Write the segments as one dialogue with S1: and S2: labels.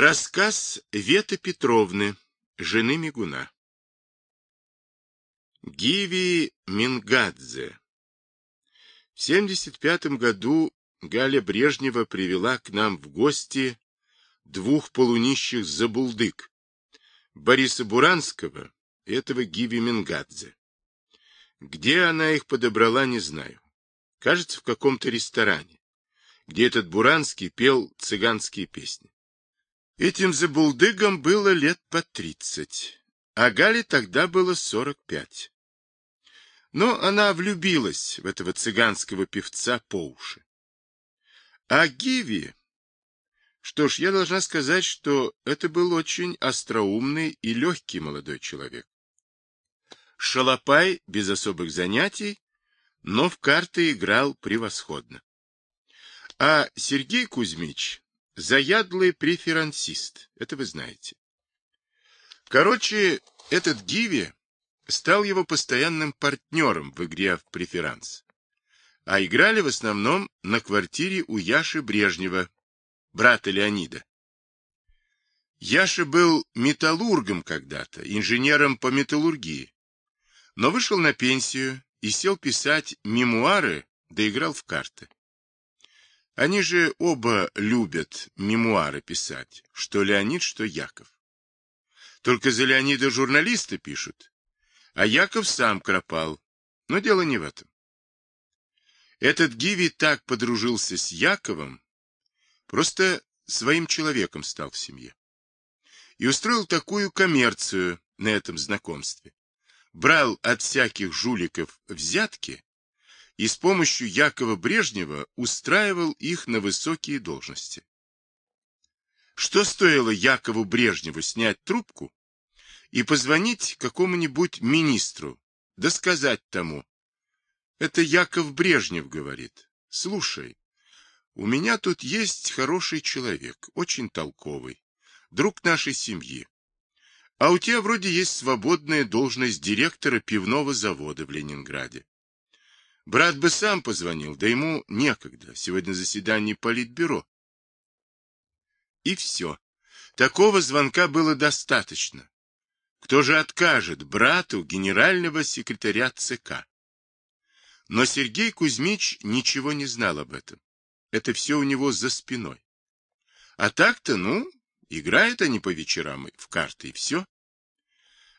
S1: Рассказ Веты Петровны, жены Мигуна. Гиви Мингадзе. В 75 году Галя Брежнева привела к нам в гости двух полунищих забулдык, Бориса Буранского и этого Гиви Мингадзе. Где она их подобрала, не знаю. Кажется, в каком-то ресторане, где этот Буранский пел цыганские песни. Этим забулдыгам было лет по тридцать, а Гале тогда было сорок пять. Но она влюбилась в этого цыганского певца по уши. А Гиви... Что ж, я должна сказать, что это был очень остроумный и легкий молодой человек. Шалопай без особых занятий, но в карты играл превосходно. А Сергей Кузьмич Заядлый преферансист, это вы знаете. Короче, этот Гиви стал его постоянным партнером в игре в преферанс. А играли в основном на квартире у Яши Брежнева, брата Леонида. Яша был металлургом когда-то, инженером по металлургии, но вышел на пенсию и сел писать мемуары, да играл в карты. Они же оба любят мемуары писать, что Леонид, что Яков. Только за Леонида журналисты пишут, а Яков сам кропал. Но дело не в этом. Этот Гиви так подружился с Яковом, просто своим человеком стал в семье. И устроил такую коммерцию на этом знакомстве. Брал от всяких жуликов взятки и с помощью Якова Брежнева устраивал их на высокие должности. Что стоило Якову Брежневу снять трубку и позвонить какому-нибудь министру, да сказать тому, это Яков Брежнев говорит, слушай, у меня тут есть хороший человек, очень толковый, друг нашей семьи. А у тебя вроде есть свободная должность директора пивного завода в Ленинграде. Брат бы сам позвонил, да ему некогда. Сегодня заседание политбюро. И все. Такого звонка было достаточно. Кто же откажет брату генерального секретаря ЦК? Но Сергей Кузьмич ничего не знал об этом. Это все у него за спиной. А так-то, ну, играют они по вечерам в карты, и все.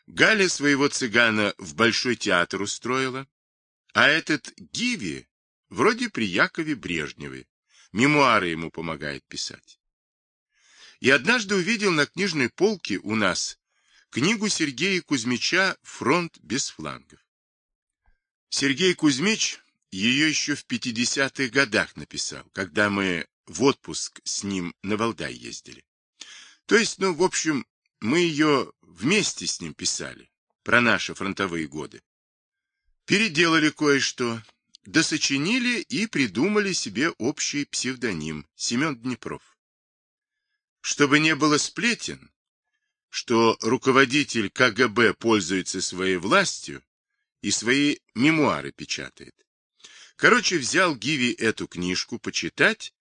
S1: Галя своего цыгана в Большой театр устроила. А этот Гиви вроде при Якове Брежневе. Мемуары ему помогает писать. И однажды увидел на книжной полке у нас книгу Сергея Кузьмича «Фронт без флангов». Сергей Кузьмич ее еще в 50-х годах написал, когда мы в отпуск с ним на Валдай ездили. То есть, ну, в общем, мы ее вместе с ним писали, про наши фронтовые годы. Переделали кое-что, досочинили и придумали себе общий псевдоним Семен Днепров. Чтобы не было сплетен, что руководитель КГБ пользуется своей властью и свои мемуары печатает. Короче, взял Гиви эту книжку почитать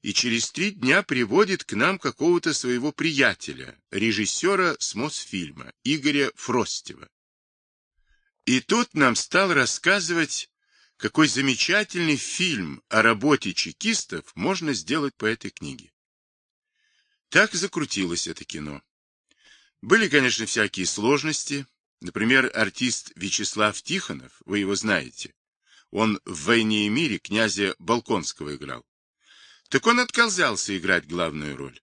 S1: и через три дня приводит к нам какого-то своего приятеля, режиссера с Мосфильма, Игоря Фростева. И тут нам стал рассказывать, какой замечательный фильм о работе чекистов можно сделать по этой книге. Так закрутилось это кино. Были, конечно, всякие сложности. Например, артист Вячеслав Тихонов, вы его знаете. Он в «Войне и мире» князя Балконского играл. Так он отказался играть главную роль.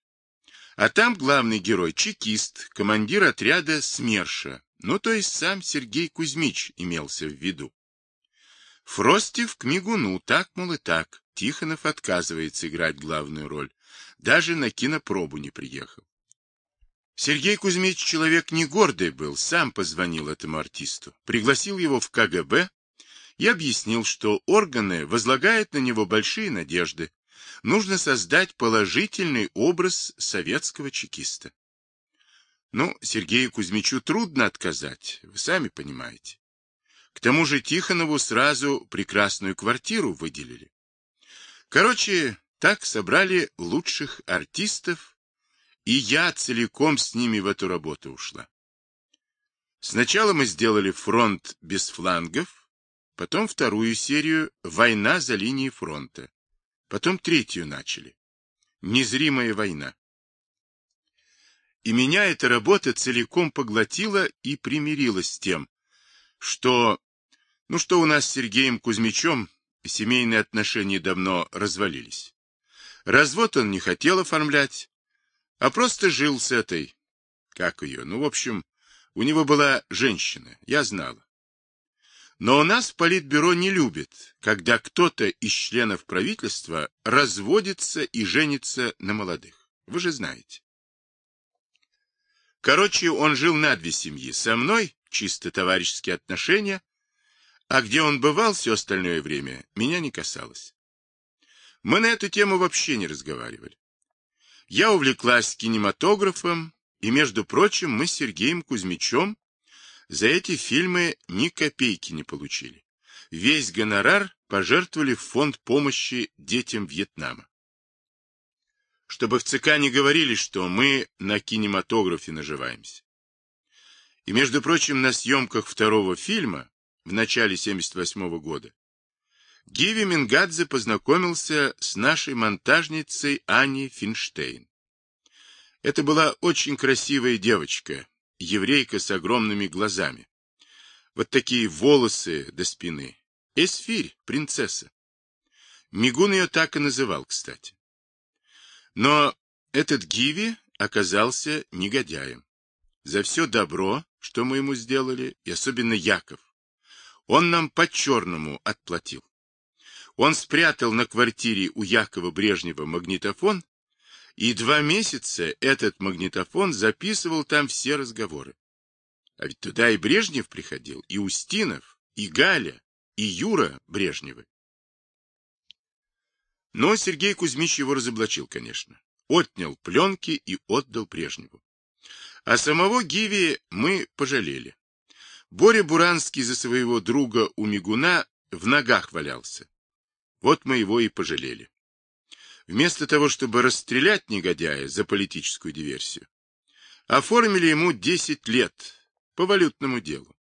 S1: А там главный герой – чекист, командир отряда СМЕРШа, ну, то есть сам Сергей Кузьмич имелся в виду. Фростив к Мигуну, так, мол, и так. Тихонов отказывается играть главную роль. Даже на кинопробу не приехал. Сергей Кузьмич человек не гордый был, сам позвонил этому артисту, пригласил его в КГБ и объяснил, что органы возлагают на него большие надежды. Нужно создать положительный образ советского чекиста. Ну, Сергею Кузьмичу трудно отказать, вы сами понимаете. К тому же Тихонову сразу прекрасную квартиру выделили. Короче, так собрали лучших артистов и я целиком с ними в эту работу ушла. Сначала мы сделали фронт без флангов, потом вторую серию «Война за линией фронта», потом третью начали «Незримая война». И меня эта работа целиком поглотила и примирилась с тем, что, ну что у нас с Сергеем Кузьмичем семейные отношения давно развалились. Развод он не хотел оформлять, а просто жил с этой, как ее, ну, в общем, у него была женщина, я знала. Но у нас Политбюро не любят, когда кто-то из членов правительства разводится и женится на молодых. Вы же знаете. Короче, он жил на две семьи. Со мной чисто товарищеские отношения, а где он бывал все остальное время, меня не касалось. Мы на эту тему вообще не разговаривали. Я увлеклась кинематографом, и, между прочим, мы с Сергеем Кузьмичем за эти фильмы ни копейки не получили. Весь гонорар пожертвовали в фонд помощи детям Вьетнама. Чтобы в ЦК не говорили, что мы на кинематографе наживаемся. И, между прочим, на съемках второго фильма в начале 78 -го года Гиви Мингадзе познакомился с нашей монтажницей Аней Финштейн. Это была очень красивая девочка, еврейка с огромными глазами. Вот такие волосы до спины. Эсфирь, принцесса. Мигун ее так и называл, кстати. Но этот Гиви оказался негодяем. За все добро, что мы ему сделали, и особенно Яков, он нам по-черному отплатил. Он спрятал на квартире у Якова Брежнева магнитофон и два месяца этот магнитофон записывал там все разговоры. А ведь туда и Брежнев приходил, и Устинов, и Галя, и Юра Брежневы. Но Сергей Кузьмич его разоблачил, конечно. Отнял пленки и отдал Брежневу. А самого Гиви мы пожалели. Боря Буранский за своего друга у Мигуна в ногах валялся. Вот мы его и пожалели. Вместо того, чтобы расстрелять негодяя за политическую диверсию, оформили ему 10 лет по валютному делу.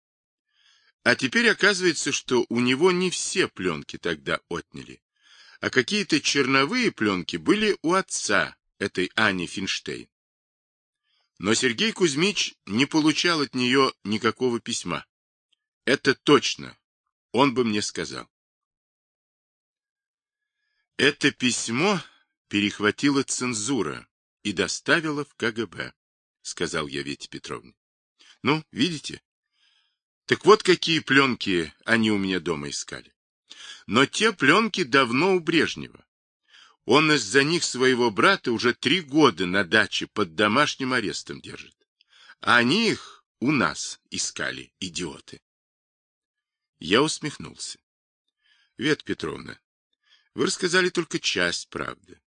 S1: А теперь оказывается, что у него не все пленки тогда отняли, а какие-то черновые пленки были у отца этой Ани Финштейн. Но Сергей Кузьмич не получал от нее никакого письма. Это точно, он бы мне сказал. Это письмо перехватила цензура и доставила в КГБ, сказал я Вете Петровне. Ну, видите? Так вот какие пленки они у меня дома искали. Но те пленки давно у Брежнева. Он из-за них своего брата уже три года на даче под домашним арестом держит. А они их у нас искали, идиоты. Я усмехнулся. Вет Петровна, вы рассказали только часть правды.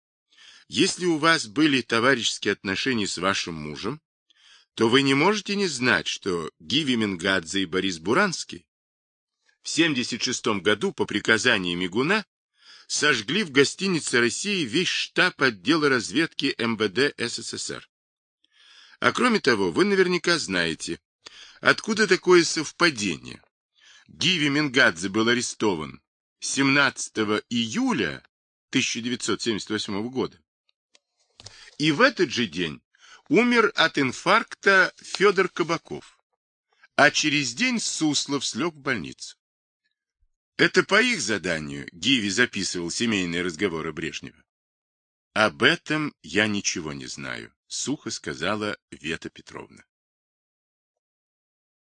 S1: Если у вас были товарищеские отношения с вашим мужем, то вы не можете не знать, что Гиви Мингадзе и Борис Буранский в 76 году по приказанию Мигуна сожгли в гостинице России весь штаб отдела разведки МВД СССР. А кроме того, вы наверняка знаете, откуда такое совпадение. Гиви Мингадзе был арестован 17 июля 1978 года, и в этот же день умер от инфаркта Федор Кабаков, а через день Суслов слег в больницу. Это по их заданию Гиви записывал семейные разговоры Брежнева. Об этом я ничего не знаю, сухо сказала Вета Петровна.